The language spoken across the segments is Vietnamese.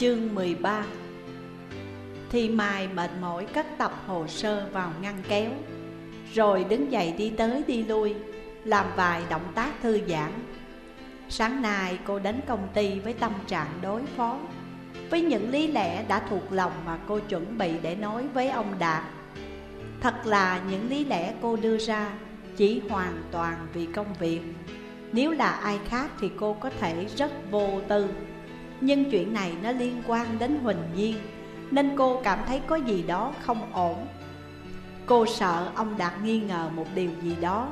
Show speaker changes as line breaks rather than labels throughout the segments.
Chương 13 Thì Mai mệt mỏi cất tập hồ sơ vào ngăn kéo, Rồi đứng dậy đi tới đi lui, Làm vài động tác thư giãn. Sáng nay cô đến công ty với tâm trạng đối phó, Với những lý lẽ đã thuộc lòng mà cô chuẩn bị để nói với ông Đạt. Thật là những lý lẽ cô đưa ra chỉ hoàn toàn vì công việc. Nếu là ai khác thì cô có thể rất vô tư. Nhưng chuyện này nó liên quan đến Huỳnh Nhiên, Nên cô cảm thấy có gì đó không ổn. Cô sợ ông Đạt nghi ngờ một điều gì đó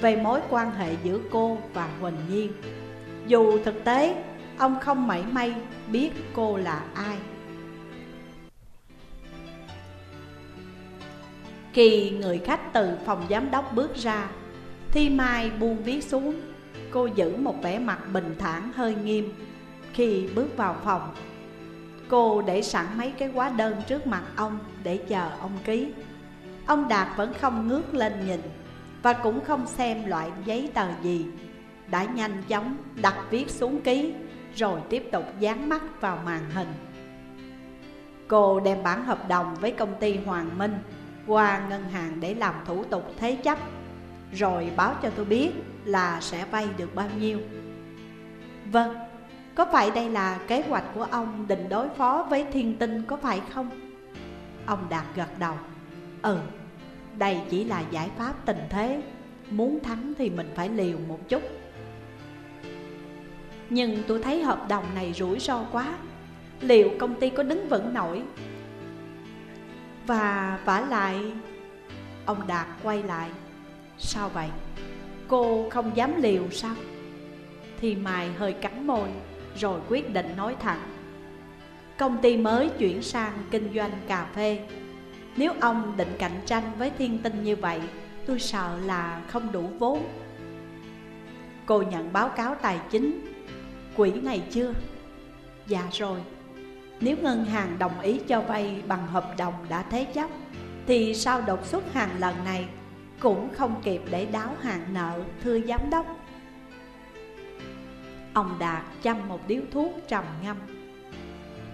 Về mối quan hệ giữa cô và Huỳnh Nhiên. Dù thực tế, ông không mảy may biết cô là ai. Khi người khách từ phòng giám đốc bước ra, Thi Mai buông viết xuống. Cô giữ một vẻ mặt bình thản, hơi nghiêm. Khi bước vào phòng Cô để sẵn mấy cái hóa đơn trước mặt ông để chờ ông ký. Ông Đạt vẫn không ngước lên nhìn Và cũng không xem loại giấy tờ gì. Đã nhanh chóng đặt viết xuống ký Rồi tiếp tục dán mắt vào màn hình. Cô đem bản hợp đồng với công ty Hoàng Minh Qua ngân hàng để làm thủ tục thế chấp rồi báo cho tôi biết là sẽ vay được bao nhiêu. Vâng, có phải đây là kế hoạch của ông định đối phó với thiên tinh có phải không? Ông Đạt gật đầu. Ừ, đây chỉ là giải pháp tình thế. Muốn thắng thì mình phải liều một chút. Nhưng tôi thấy hợp đồng này rủi ro quá. Liệu công ty có đứng vững nổi? Và vả lại Ông Đạt quay lại. Sao vậy? Cô không dám liều sao? Thì Mai hơi cắn môi. Rồi quyết định nói thẳng. Công ty mới chuyển sang kinh doanh cà phê. Nếu ông định cạnh tranh với thiên tinh như vậy, Tôi sợ là không đủ vốn. Cô nhận báo cáo tài chính. Quỹ này chưa? Dạ rồi. Nếu ngân hàng đồng ý cho vay bằng hợp đồng đã thế chấp, Thì sao đột xuất hàng lần này cũng không kịp để đáo hạn nợ, thưa giám đốc. Ông Đạt chăm một điếu thuốc trầm ngâm.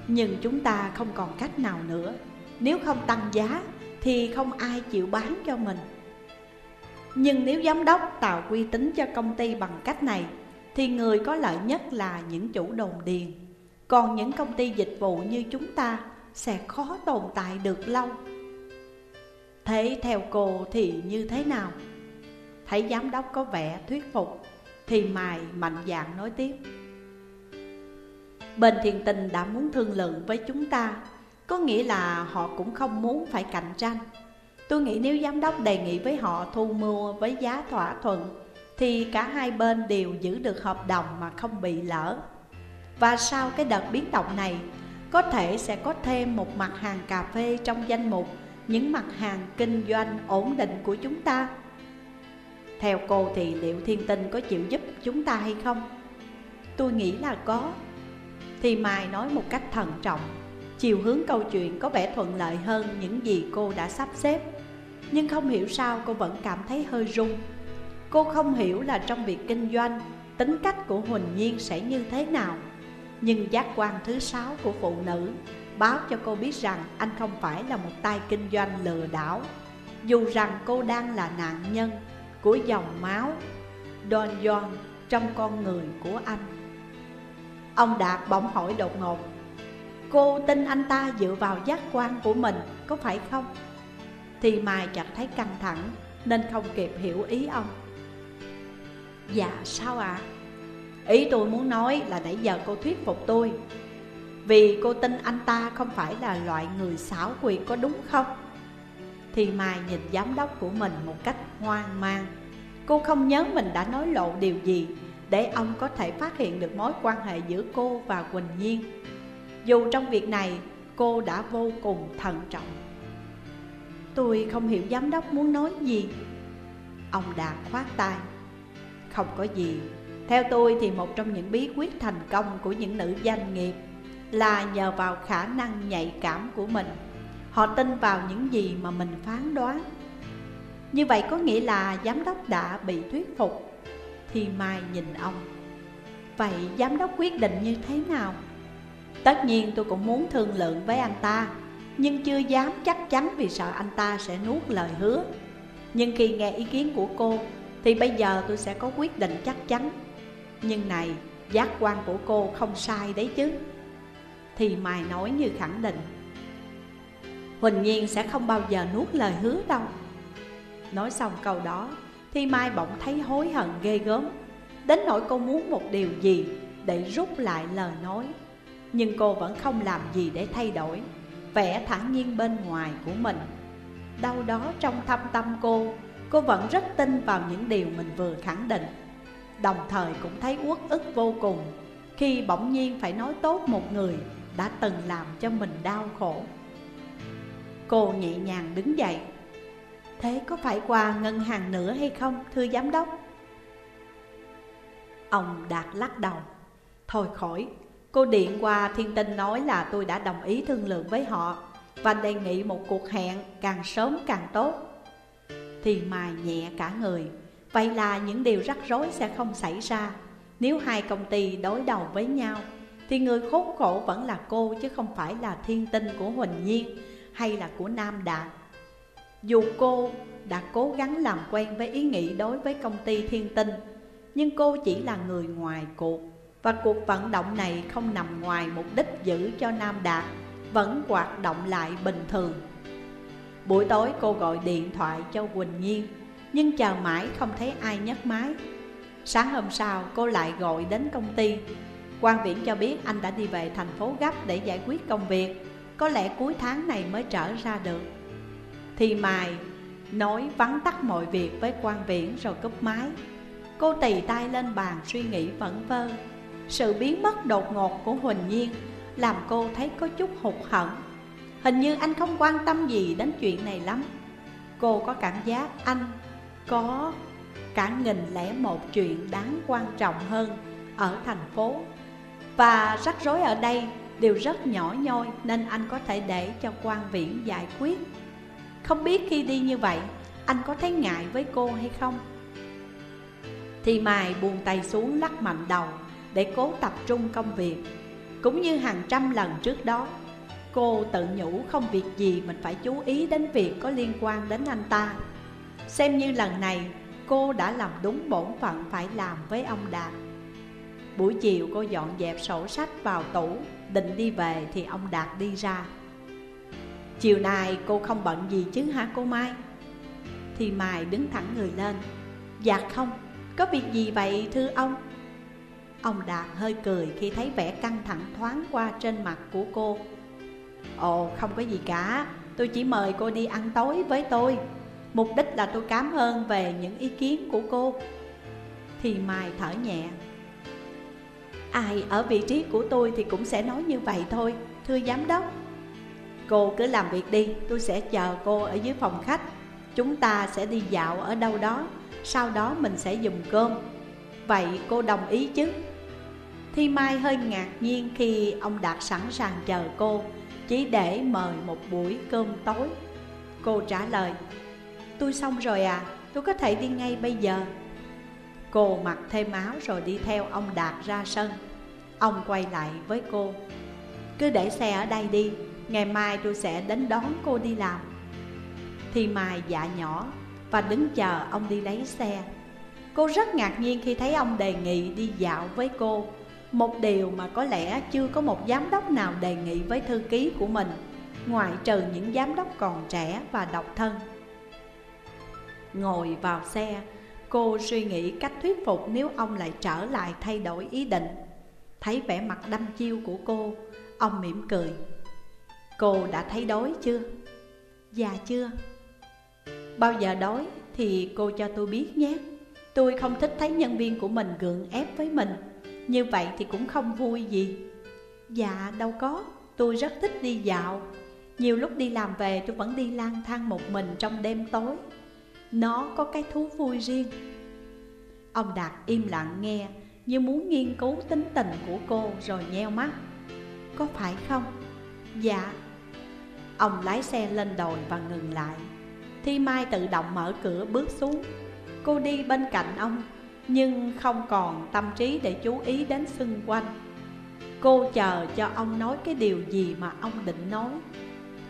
Nhưng chúng ta không còn cách nào nữa. Nếu không tăng giá, thì không ai chịu bán cho mình. Nhưng nếu giám đốc tạo uy tín cho công ty bằng cách này, Thì người có lợi nhất là những chủ đồn điền. Còn những công ty dịch vụ như chúng ta sẽ khó tồn tại được lâu. Thế theo cô thì như thế nào? Thấy giám đốc có vẻ thuyết phục. Thì Mài mạnh dạn nói tiếp. Bên thiền tình đã muốn thương lượng với chúng ta, Có nghĩa là họ cũng không muốn phải cạnh tranh. Tôi nghĩ nếu giám đốc đề nghị với họ thu mua với giá thỏa thuận, Thì cả hai bên đều giữ được hợp đồng mà không bị lỡ. Và sau cái đợt biến động này, Có thể sẽ có thêm một mặt hàng cà phê trong danh mục, những mặt hàng kinh doanh ổn định của chúng ta. Theo cô thì liệu thiên tinh có chịu giúp chúng ta hay không? Tôi nghĩ là có. Thì Mai nói một cách thận trọng, Chiều hướng câu chuyện có vẻ thuận lợi hơn những gì cô đã sắp xếp. Nhưng không hiểu sao cô vẫn cảm thấy hơi run. Cô không hiểu là trong việc kinh doanh, Tính cách của Huỳnh Nhiên sẽ như thế nào. Nhưng giác quan thứ sáu của phụ nữ báo cho cô biết rằng anh không phải là một tay kinh doanh lừa đảo. Dù rằng cô đang là nạn nhân của dòng máu Don John trong con người của anh Ông Đạt bỗng hỏi đột ngột, Cô tin anh ta dựa vào giác quan của mình có phải không? Thì Mai chợt thấy căng thẳng nên không kịp hiểu ý ông Dạ sao ạ? À? Ý tôi muốn nói là nãy giờ cô thuyết phục tôi vì cô tin anh ta không phải là loại người xảo quyệt có đúng không? Thì Mai nhìn giám đốc của mình một cách hoang mang. Cô không nhớ mình đã nói lộ điều gì Để ông có thể phát hiện được mối quan hệ giữa cô và Quỳnh Nhiên. Dù trong việc này, cô đã vô cùng thận trọng. Tôi không hiểu giám đốc muốn nói gì. Ông Đạt khoát tay. Không có gì. Theo tôi thì một trong những bí quyết thành công của những nữ doanh nghiệp là nhờ vào khả năng nhạy cảm của mình. Họ tin vào những gì mà mình phán đoán. Như vậy có nghĩa là giám đốc đã bị thuyết phục Thì Mai nhìn ông. Vậy giám đốc quyết định như thế nào? Tất nhiên tôi cũng muốn thương lượng với anh ta Nhưng chưa dám chắc chắn vì sợ anh ta sẽ nuốt lời hứa. Nhưng khi nghe ý kiến của cô Thì bây giờ tôi sẽ có quyết định chắc chắn. Nhưng này, giác quan của cô không sai đấy chứ. Thì Mai nói như khẳng định. Huỳnh Nhiên sẽ không bao giờ nuốt lời hứa đâu. Nói xong câu đó, Thì Mai bỗng thấy hối hận ghê gớm. Đến nỗi cô muốn một điều gì để rút lại lời nói. Nhưng cô vẫn không làm gì để thay đổi, Vẻ thản nhiên bên ngoài của mình. Đâu đó trong thâm tâm cô Cô vẫn rất tin vào những điều mình vừa khẳng định. Đồng thời cũng thấy uất ức vô cùng Khi bỗng nhiên phải nói tốt một người Đã từng làm cho mình đau khổ. Cô nhẹ nhàng đứng dậy. Thế có phải qua ngân hàng nữa hay không thưa giám đốc? Ông Đạt lắc đầu. Thôi khỏi, cô điện qua thiên tinh nói là tôi đã đồng ý thương lượng với họ Và đề nghị một cuộc hẹn càng sớm càng tốt. Thì mài nhẹ cả người. Vậy là những điều rắc rối sẽ không xảy ra. Nếu hai công ty đối đầu với nhau Thì người khốn khổ vẫn là cô chứ không phải là thiên tinh của Huỳnh Nhiên. Hay là của Nam Đạt Dù cô đã cố gắng làm quen với ý nghĩ đối với công ty thiên tinh, Nhưng cô chỉ là người ngoài cuộc Và cuộc vận động này không nằm ngoài mục đích giữ cho Nam Đạt Vẫn hoạt động lại bình thường. Buổi tối cô gọi điện thoại cho Quỳnh Nhiên, Nhưng chờ mãi không thấy ai nhấc máy. Sáng hôm sau, cô lại gọi đến công ty. Quan Viễn cho biết anh đã đi về thành phố gấp để giải quyết công việc. Có lẽ cuối tháng này mới trở ra được. Thì mài Nói vắng tắt mọi việc với quan viễn rồi cúp máy. Cô tì tay lên bàn suy nghĩ vẩn vơ. Sự biến mất đột ngột của Huỳnh Nhiên Làm cô thấy có chút hụt hẫng. Hình như anh không quan tâm gì đến chuyện này lắm. Cô có cảm giác anh có cả nghìn lẻ một chuyện đáng quan trọng hơn ở thành phố. Và rắc rối ở đây đều rất nhỏ nhoi Nên anh có thể để cho quan viễn giải quyết. Không biết khi đi như vậy, Anh có thấy ngại với cô hay không? Thì Mai buông tay xuống lắc mạnh đầu Để cố tập trung công việc. Cũng như hàng trăm lần trước đó, Cô tự nhủ không việc gì mình phải chú ý đến việc có liên quan đến anh ta. Xem như lần này, cô đã làm đúng bổn phận phải làm với ông Đạt. Buổi chiều cô dọn dẹp sổ sách vào tủ Định đi về thì ông Đạt đi ra. Chiều nay cô không bận gì chứ hả cô Mai? Thì Mai đứng thẳng người lên. Dạ không, có việc gì vậy thưa ông? Ông Đạt hơi cười khi thấy vẻ căng thẳng thoáng qua trên mặt của cô. Ồ không có gì cả Tôi chỉ mời cô đi ăn tối với tôi. Mục đích là tôi cảm ơn về những ý kiến của cô. Thì Mai thở nhẹ. Ai ở vị trí của tôi thì cũng sẽ nói như vậy thôi Thưa giám đốc. Cô cứ làm việc đi, tôi sẽ chờ cô ở dưới phòng khách. Chúng ta sẽ đi dạo ở đâu đó Sau đó mình sẽ dùng cơm. Vậy cô đồng ý chứ? Thi Mai hơi ngạc nhiên khi ông Đạt sẵn sàng chờ cô Chỉ để mời một buổi cơm tối. Cô trả lời Tôi xong rồi à, tôi có thể đi ngay bây giờ. Cô mặc thêm áo rồi đi theo ông Đạt ra sân. Ông quay lại với cô. Cứ để xe ở đây đi, Ngày mai tôi sẽ đến đón cô đi làm. Thì Mai dạ nhỏ Và đứng chờ ông đi lấy xe. Cô rất ngạc nhiên khi thấy ông đề nghị đi dạo với cô. Một điều mà có lẽ chưa có một giám đốc nào đề nghị với thư ký của mình, Ngoại trừ những giám đốc còn trẻ và độc thân. Ngồi vào xe Cô suy nghĩ cách thuyết phục nếu ông lại trở lại thay đổi ý định. Thấy vẻ mặt đăm chiêu của cô, Ông mỉm cười. Cô đã thấy đói chưa? Dạ chưa. Bao giờ đói thì cô cho tôi biết nhé. Tôi không thích thấy nhân viên của mình gượng ép với mình. Như vậy thì cũng không vui gì. Dạ đâu có. Tôi rất thích đi dạo. Nhiều lúc đi làm về tôi vẫn đi lang thang một mình trong đêm tối. Nó có cái thú vui riêng. Ông Đạt im lặng nghe, Như muốn nghiên cứu tính tình của cô rồi nheo mắt. Có phải không? Dạ. Ông lái xe lên đồi và ngừng lại. Thi Mai tự động mở cửa bước xuống. Cô đi bên cạnh ông, Nhưng không còn tâm trí để chú ý đến xung quanh. Cô chờ cho ông nói cái điều gì mà ông định nói.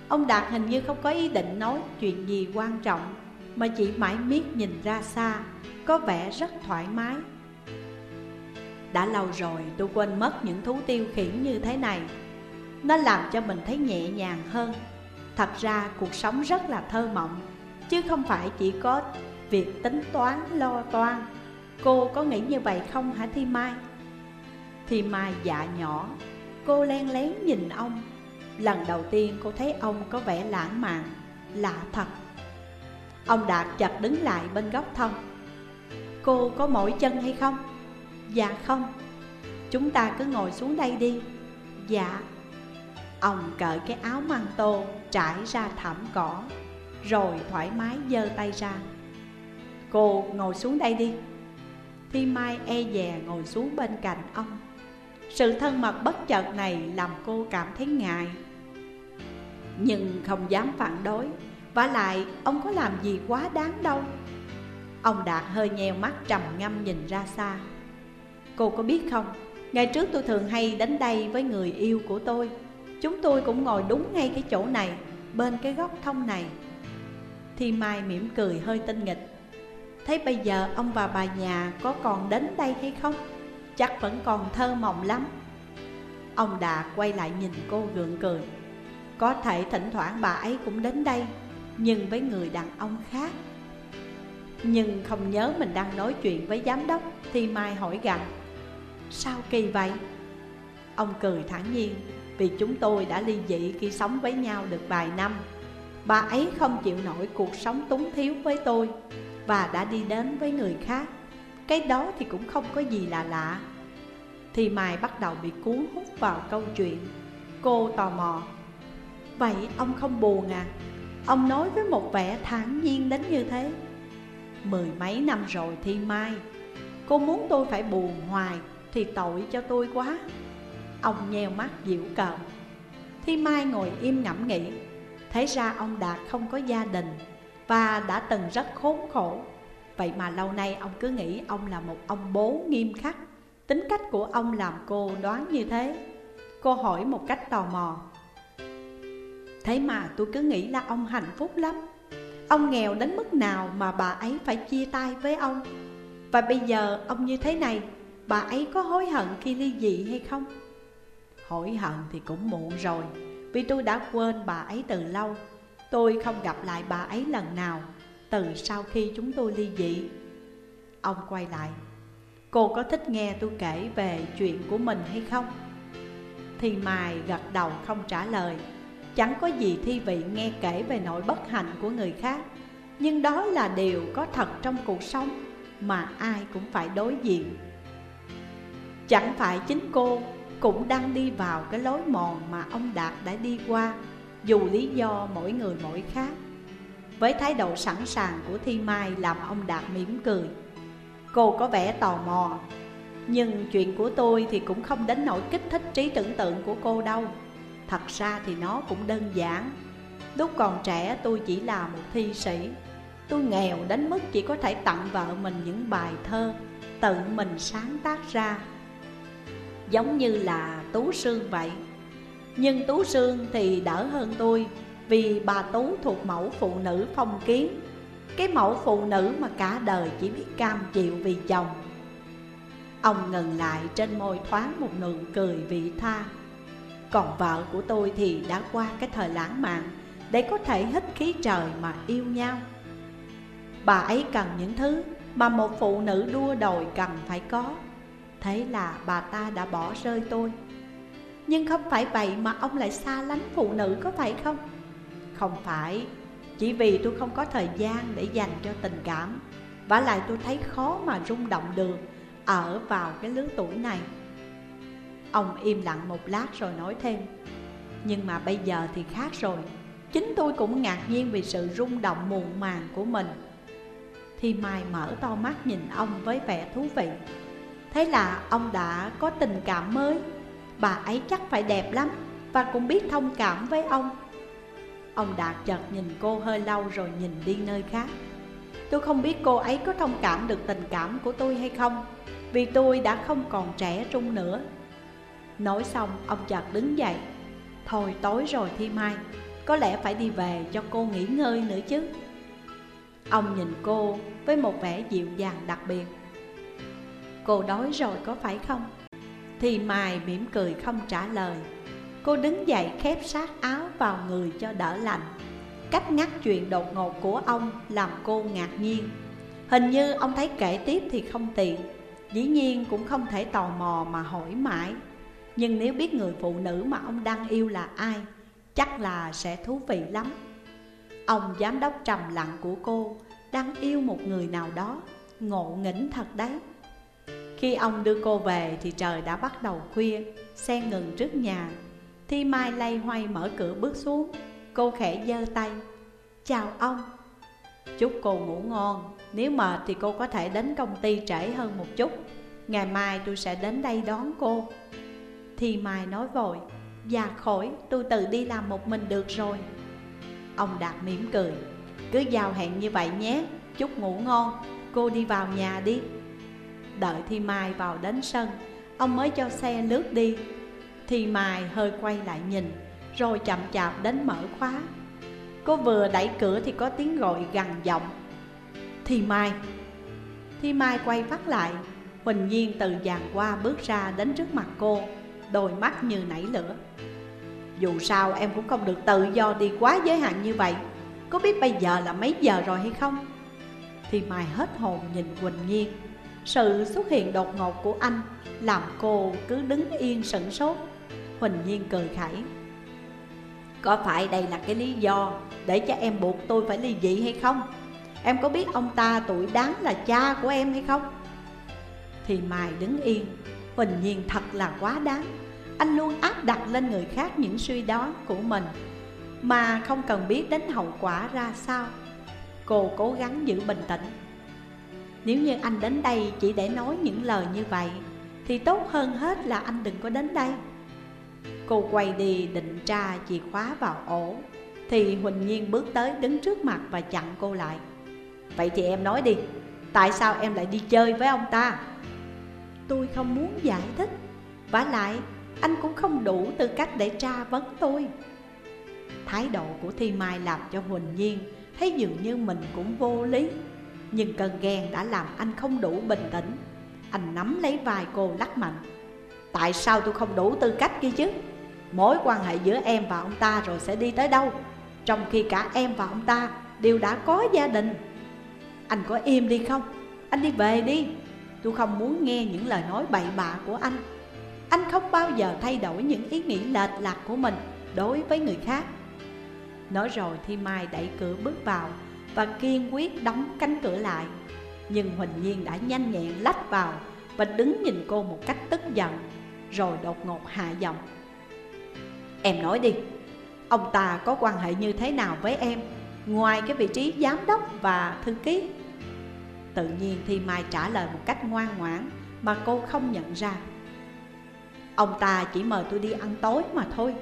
Ông Đạt hình như không có ý định nói chuyện gì quan trọng. Mà chỉ mãi miết nhìn ra xa, Có vẻ rất thoải mái. Đã lâu rồi tôi quên mất những thú tiêu khiển như thế này. Nó làm cho mình thấy nhẹ nhàng hơn. Thật ra cuộc sống rất là thơ mộng, Chứ không phải chỉ có việc tính toán, lo toan. Cô có nghĩ như vậy không hả Thi Mai? Thi Mai dạ nhỏ, Cô len lén nhìn ông. Lần đầu tiên cô thấy ông có vẻ lãng mạn, Lạ thật. Ông Đạt chợt đứng lại bên góc thông. Cô có mỏi chân hay không? Dạ không. Chúng ta cứ ngồi xuống đây đi. Dạ. Ông cởi cái áo măng tô, trải ra thảm cỏ, Rồi thoải mái giơ tay ra. Cô ngồi xuống đây đi. Thi Mai e dè ngồi xuống bên cạnh ông. Sự thân mật bất chợt này làm cô cảm thấy ngại. Nhưng không dám phản đối và lại, ông có làm gì quá đáng đâu. Ông Đạt hơi nheo mắt trầm ngâm nhìn ra xa. Cô có biết không, Ngày trước tôi thường hay đến đây với người yêu của tôi. Chúng tôi cũng ngồi đúng ngay cái chỗ này, Bên cái góc thông này. Thi Mai mỉm cười hơi tinh nghịch. Thế bây giờ ông và bà nhà có còn đến đây hay không? Chắc vẫn còn thơ mộng lắm. Ông Đạt quay lại nhìn cô gượng cười. Có thể thỉnh thoảng bà ấy cũng đến đây. Nhưng với người đàn ông khác. Nhưng không nhớ mình đang nói chuyện với giám đốc Thì Mai hỏi gặng Sao kỳ vậy? Ông cười thản nhiên, Vì chúng tôi đã ly dị khi sống với nhau được vài năm. Bà ấy không chịu nổi cuộc sống túng thiếu với tôi Và đã đi đến với người khác. Cái đó thì cũng không có gì là lạ. Thì Mai bắt đầu bị cuốn hút vào câu chuyện. Cô tò mò, Vậy ông không buồn à? Ông nói với một vẻ thản nhiên đến như thế. Mười mấy năm rồi Thi Mai, Cô muốn tôi phải buồn hoài Thì tội cho tôi quá. Ông nheo mắt dịu cợt. Thi Mai ngồi im ngẫm nghĩ Thấy ra ông Đạt không có gia đình Và đã từng rất khốn khổ. Vậy mà lâu nay ông cứ nghĩ ông là một ông bố nghiêm khắc. Tính cách của ông làm cô đoán như thế. Cô hỏi một cách tò mò. Thế mà tôi cứ nghĩ là ông hạnh phúc lắm. Ông nghèo đến mức nào mà bà ấy phải chia tay với ông? Và bây giờ ông như thế này, Bà ấy có hối hận khi ly dị hay không? Hối hận thì cũng muộn rồi, Vì tôi đã quên bà ấy từ lâu. Tôi không gặp lại bà ấy lần nào, Từ sau khi chúng tôi ly dị. Ông quay lại, Cô có thích nghe tôi kể về chuyện của mình hay không? Thì Mai gật đầu không trả lời. Chẳng có gì thi vị nghe kể về nỗi bất hạnh của người khác. Nhưng đó là điều có thật trong cuộc sống Mà ai cũng phải đối diện. Chẳng phải chính cô cũng đang đi vào cái lối mòn mà ông Đạt đã đi qua, Dù lý do mỗi người mỗi khác. Với thái độ sẵn sàng của Thi Mai làm ông Đạt mỉm cười. Cô có vẻ tò mò, Nhưng chuyện của tôi thì cũng không đến nỗi kích thích trí tưởng tượng của cô đâu. Thật ra thì nó cũng đơn giản. Lúc còn trẻ tôi chỉ là một thi sĩ. Tôi nghèo đến mức chỉ có thể tặng vợ mình những bài thơ Tự mình sáng tác ra. Giống như là Tú Sương vậy. Nhưng Tú Sương thì đỡ hơn tôi Vì bà Tú thuộc mẫu phụ nữ phong kiến. Cái mẫu phụ nữ mà cả đời chỉ biết cam chịu vì chồng. Ông ngừng lại trên môi thoáng một nụ cười vị tha còn vợ của tôi thì đã qua cái thời lãng mạn, Để có thể hít khí trời mà yêu nhau. Bà ấy cần những thứ mà một phụ nữ đua đòi cần phải có. Thế là bà ta đã bỏ rơi tôi. Nhưng không phải vậy mà ông lại xa lánh phụ nữ có phải không? Không phải. Chỉ vì tôi không có thời gian để dành cho tình cảm, Và lại tôi thấy khó mà rung động được Ở vào cái lứa tuổi này. Ông im lặng một lát rồi nói thêm. Nhưng mà bây giờ thì khác rồi. Chính tôi cũng ngạc nhiên vì sự rung động muộn màng của mình. Thì Mai mở to mắt nhìn ông với vẻ thú vị. Thế là ông đã có tình cảm mới. Bà ấy chắc phải đẹp lắm Và cũng biết thông cảm với ông. Ông Đạt chợt nhìn cô hơi lâu rồi nhìn đi nơi khác. Tôi không biết cô ấy có thông cảm được tình cảm của tôi hay không, Vì tôi đã không còn trẻ trung nữa. Nói xong, ông chợt đứng dậy. Thôi tối rồi Thi Mai, Có lẽ phải đi về cho cô nghỉ ngơi nữa chứ. Ông nhìn cô với một vẻ dịu dàng đặc biệt. Cô đói rồi có phải không? Thì Mai mỉm cười không trả lời. Cô đứng dậy khép sát áo vào người cho đỡ lạnh. Cách ngắt chuyện đột ngột của ông làm cô ngạc nhiên. Hình như ông thấy kể tiếp thì không tiện. Dĩ nhiên cũng không thể tò mò mà hỏi mãi. Nhưng nếu biết người phụ nữ mà ông đang yêu là ai, Chắc là sẽ thú vị lắm. Ông giám đốc trầm lặng của cô Đang yêu một người nào đó, Ngộ nghĩnh thật đấy. Khi ông đưa cô về thì trời đã bắt đầu khuya, Xe ngừng trước nhà. Thi Mai lay hoay mở cửa bước xuống, Cô khẽ giơ tay. Chào ông. Chúc cô ngủ ngon, Nếu mệt thì cô có thể đến công ty trễ hơn một chút. Ngày mai tôi sẽ đến đây đón cô. Thì Mai nói vội, già khỏi, tôi tự đi làm một mình được rồi. Ông Đạt mỉm cười, Cứ giao hẹn như vậy nhé, Chúc ngủ ngon, Cô đi vào nhà đi. Đợi Thi Mai vào đến sân, Ông mới cho xe lướt đi. Thi Mai hơi quay lại nhìn, Rồi chậm chạp đến mở khóa. Cô vừa đẩy cửa thì có tiếng gọi gằn giọng. Thi Mai. Thi Mai quay phát lại, Huỳnh Nhiên từ dàn qua bước ra đến trước mặt cô. Đôi mắt như nảy lửa Dù sao em cũng không được tự do đi quá giới hạn như vậy Có biết bây giờ là mấy giờ rồi hay không? Thì Mai hết hồn nhìn Quỳnh Nhiên Sự xuất hiện đột ngột của anh Làm cô cứ đứng yên sửng sốt Huỳnh Nhiên cười khẩy Có phải đây là cái lý do Để cho em buộc tôi phải ly dị hay không? Em có biết ông ta tuổi đáng là cha của em hay không? Thì Mai đứng yên Huỳnh Nhiên thật là quá đáng. Anh luôn áp đặt lên người khác những suy đoán của mình, Mà không cần biết đến hậu quả ra sao. Cô cố gắng giữ bình tĩnh. Nếu như anh đến đây chỉ để nói những lời như vậy, Thì tốt hơn hết là anh đừng có đến đây. Cô quay đi định tra chìa khóa vào ổ, Thì Huỳnh Nhiên bước tới đứng trước mặt và chặn cô lại. Vậy thì em nói đi, Tại sao em lại đi chơi với ông ta? Tôi không muốn giải thích. Vả lại, anh cũng không đủ tư cách để tra vấn tôi. Thái độ của Thi Mai làm cho Huỳnh Nhiên Thấy dường như mình cũng vô lý. Nhưng cơn ghen đã làm anh không đủ bình tĩnh. Anh nắm lấy vai cô lắc mạnh. Tại sao tôi không đủ tư cách kia chứ? Mối quan hệ giữa em và ông ta rồi sẽ đi tới đâu? Trong khi cả em và ông ta đều đã có gia đình. Anh có im đi không? Anh đi về đi. Tôi không muốn nghe những lời nói bậy bạ của anh. Anh không bao giờ thay đổi những ý nghĩ lệch lạc của mình đối với người khác. Nói rồi thì Mai đẩy cửa bước vào Và kiên quyết đóng cánh cửa lại. Nhưng Huỳnh Nhiên đã nhanh nhẹn lách vào Và đứng nhìn cô một cách tức giận, Rồi đột ngột hạ giọng. Em nói đi, Ông ta có quan hệ như thế nào với em? Ngoài cái vị trí giám đốc và thư ký Tự nhiên thì Mai trả lời một cách ngoan ngoãn Mà cô không nhận ra. Ông ta chỉ mời tôi đi ăn tối mà thôi.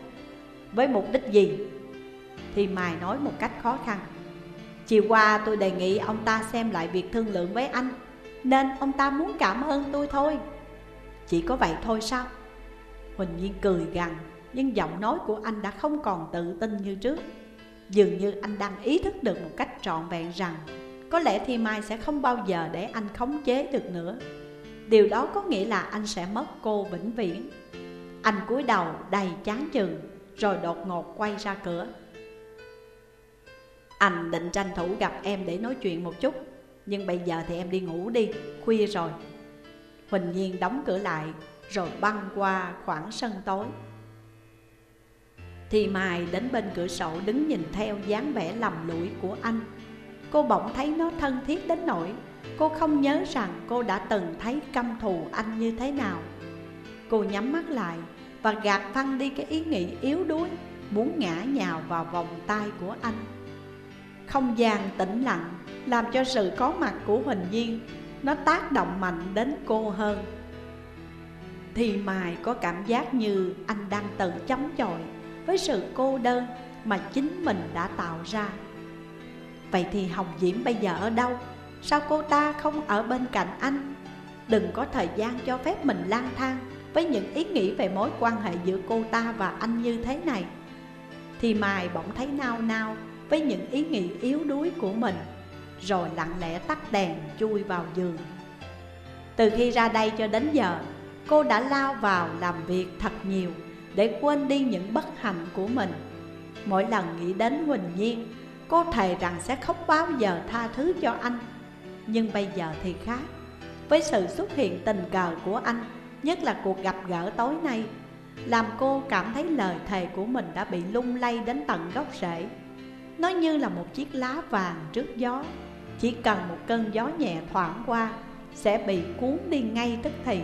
Với mục đích gì? thì Mai nói một cách khó khăn. Chiều qua tôi đề nghị ông ta xem lại việc thương lượng với anh, Nên ông ta muốn cảm ơn tôi thôi. Chỉ có vậy thôi sao? Huỳnh Nhiên cười gằn, Nhưng giọng nói của anh đã không còn tự tin như trước. Dường như anh đang ý thức được một cách trọn vẹn rằng có lẽ thì Mai sẽ không bao giờ để anh khống chế được nữa. Điều đó có nghĩa là anh sẽ mất cô vĩnh viễn. Anh cúi đầu đầy chán chừng Rồi đột ngột quay ra cửa. Anh định tranh thủ gặp em để nói chuyện một chút Nhưng bây giờ thì em đi ngủ đi, khuya rồi. Huỳnh Nhiên đóng cửa lại Rồi băng qua khoảng sân tối. Thì Mai đến bên cửa sổ đứng nhìn theo dáng vẻ lầm lũi của anh. Cô bỗng thấy nó thân thiết đến nỗi Cô không nhớ rằng cô đã từng thấy căm thù anh như thế nào. Cô nhắm mắt lại và gạt phăng đi cái ý nghĩ yếu đuối Muốn ngã nhào vào vòng tay của anh. Không gian tĩnh lặng làm cho sự có mặt của Huỳnh nhiên Nó tác động mạnh đến cô hơn. Thì mài có cảm giác như anh đang tự chống chọi Với sự cô đơn mà chính mình đã tạo ra. Vậy thì Hồng Diễm bây giờ ở đâu? Sao cô ta không ở bên cạnh anh? Đừng có thời gian cho phép mình lang thang với những ý nghĩ về mối quan hệ giữa cô ta và anh như thế này Thì Mai bỗng thấy nao nao với những ý nghĩ yếu đuối của mình, Rồi lặng lẽ tắt đèn chui vào giường Từ khi ra đây cho đến giờ, Cô đã lao vào làm việc thật nhiều Để quên đi những bất hạnh của mình Mỗi lần nghĩ đến Huỳnh Nhiên Cô thề rằng sẽ không bao giờ tha thứ cho anh. Nhưng bây giờ thì khác. Với sự xuất hiện tình cờ của anh, Nhất là cuộc gặp gỡ tối nay, Làm cô cảm thấy lời thề của mình đã bị lung lay đến tận gốc rễ. Nó như là một chiếc lá vàng trước gió. Chỉ cần một cơn gió nhẹ thoảng qua, Sẽ bị cuốn đi ngay tức thì.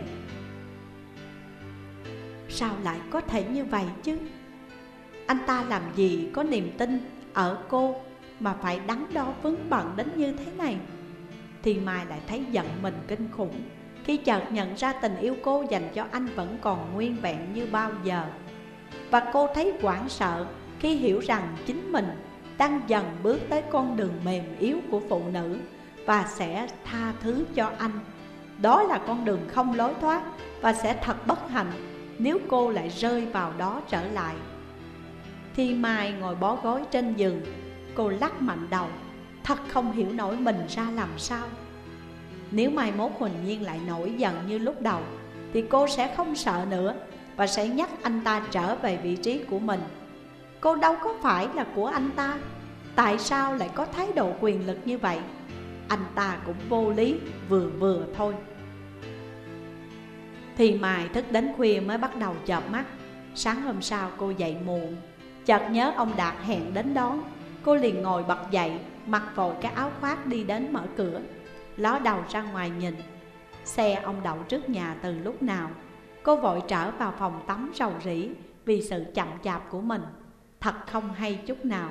Sao lại có thể như vậy chứ? Anh ta làm gì có niềm tin ở cô mà phải đắn đo vướng bận đến như thế này. Thì Mai lại thấy giận mình kinh khủng, Khi chợt nhận ra tình yêu cô dành cho anh vẫn còn nguyên vẹn như bao giờ. Và cô thấy hoảng sợ khi hiểu rằng chính mình đang dần bước tới con đường mềm yếu của phụ nữ Và sẽ tha thứ cho anh. Đó là con đường không lối thoát Và sẽ thật bất hạnh nếu cô lại rơi vào đó trở lại. Thi Mai ngồi bó gối trên giường Cô lắc mạnh đầu, Thật không hiểu nổi mình ra làm sao. Nếu mai mốt Huỳnh Nhiên lại nổi giận như lúc đầu, Thì cô sẽ không sợ nữa Và sẽ nhắc anh ta trở về vị trí của mình. Cô đâu có phải là của anh ta? Tại sao lại có thái độ quyền lực như vậy? Anh ta cũng vô lý, vừa vừa thôi. Thì Mai thức đến khuya mới bắt đầu chợp mắt. Sáng hôm sau cô dậy muộn, Chợt nhớ ông Đạt hẹn đến đón. Cô liền ngồi bật dậy, Mặc vội cái áo khoác đi đến mở cửa, Ló đầu ra ngoài nhìn. Xe ông đậu trước nhà từ lúc nào, Cô vội trở vào phòng tắm rầu rĩ Vì sự chậm chạp của mình, Thật không hay chút nào.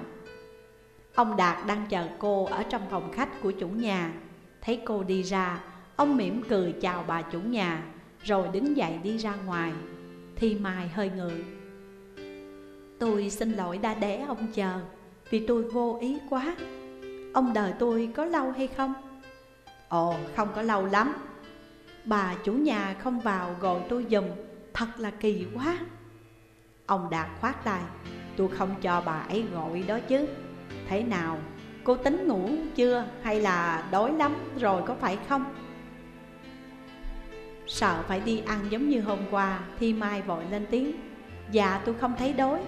Ông Đạt đang chờ cô ở trong phòng khách của chủ nhà, Thấy cô đi ra, Ông mỉm cười chào bà chủ nhà, rồi đứng dậy đi ra ngoài. Thi Mai hơi ngượng Tôi xin lỗi đã để ông chờ. Vì tôi vô ý quá. Ông đợi tôi có lâu hay không? Ồ, không có lâu lắm. Bà chủ nhà không vào gọi tôi dùm Thật là kỳ quá. Ông Đạt khoát tay. Tôi không cho bà ấy gọi đó chứ. Thế nào? Cô tính ngủ chưa? Hay là đói lắm rồi có phải không? Sợ phải đi ăn giống như hôm qua thì Mai vội lên tiếng. Dạ tôi không thấy đói.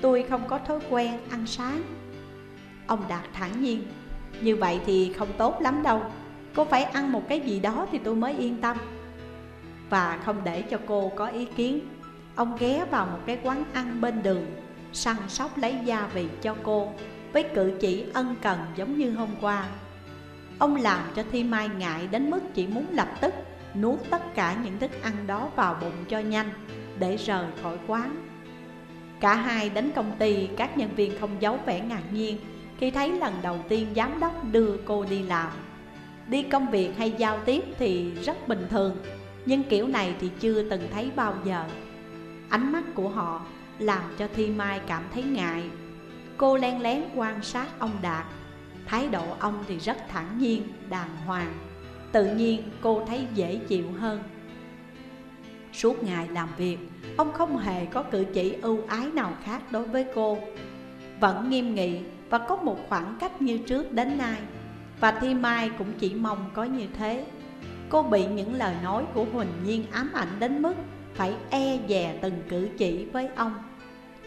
Tôi không có thói quen ăn sáng. Ông Đạt thẳng nhiên Như vậy thì không tốt lắm đâu. Cô phải ăn một cái gì đó thì tôi mới yên tâm. Và không để cho cô có ý kiến Ông ghé vào một cái quán ăn bên đường Săn sóc lấy gia vị cho cô Với cử chỉ ân cần giống như hôm qua. Ông làm cho Thi Mai ngại đến mức chỉ muốn lập tức nuốt tất cả những thức ăn đó vào bụng cho nhanh để rời khỏi quán. Cả hai đến công ty, các nhân viên không giấu vẻ ngạc nhiên khi thấy lần đầu tiên giám đốc đưa cô đi làm. Đi công việc hay giao tiếp thì rất bình thường, nhưng kiểu này thì chưa từng thấy bao giờ. Ánh mắt của họ làm cho Thi Mai cảm thấy ngại. Cô len lén quan sát ông Đạt, thái độ ông thì rất thản nhiên, đàng hoàng. Tự nhiên cô thấy dễ chịu hơn Suốt ngày làm việc Ông không hề có cử chỉ ưu ái nào khác đối với cô Vẫn nghiêm nghị và có một khoảng cách như trước đến nay. Và Thi Mai cũng chỉ mong có như thế. Cô bị những lời nói của Huỳnh Nhiên ám ảnh đến mức Phải e dè từng cử chỉ với ông.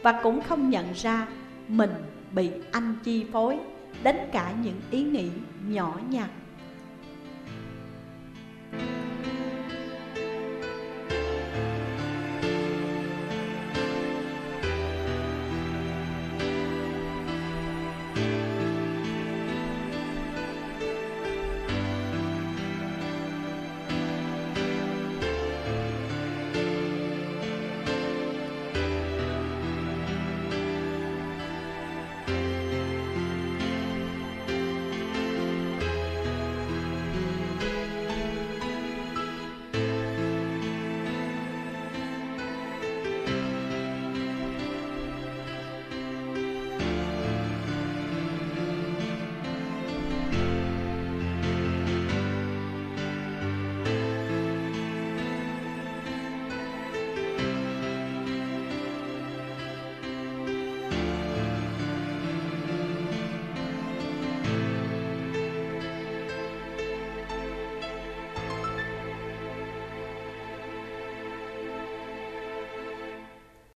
Và cũng không nhận ra mình bị anh chi phối Đến cả những ý nghĩ nhỏ nhặt.